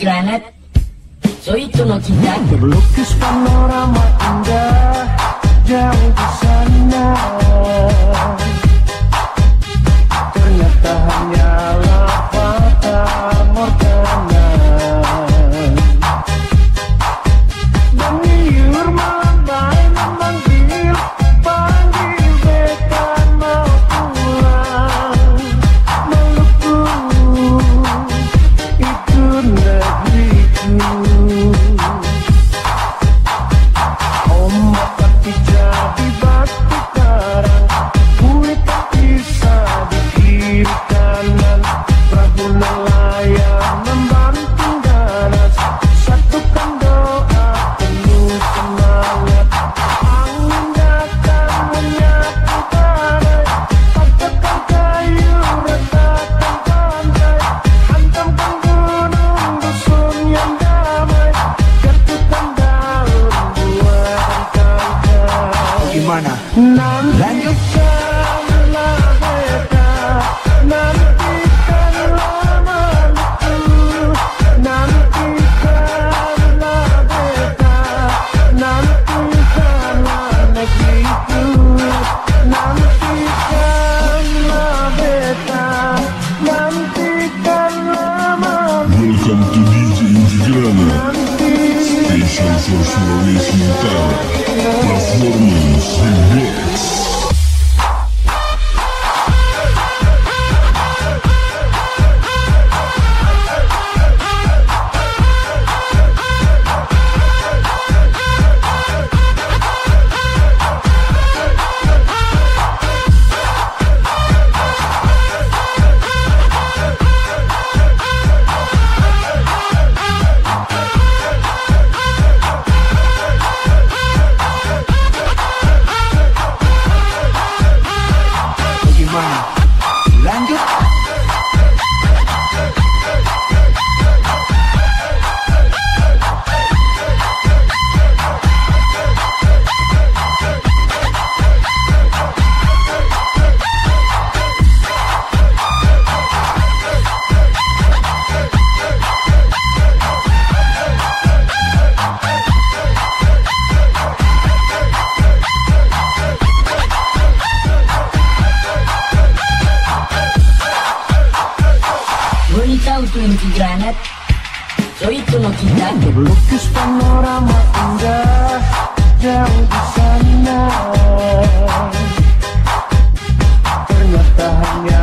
granat. Soitonokita Berlukis panorama indah Jauh di sana. Berlukis panorama indah Jauh di sana. Ternyata hanya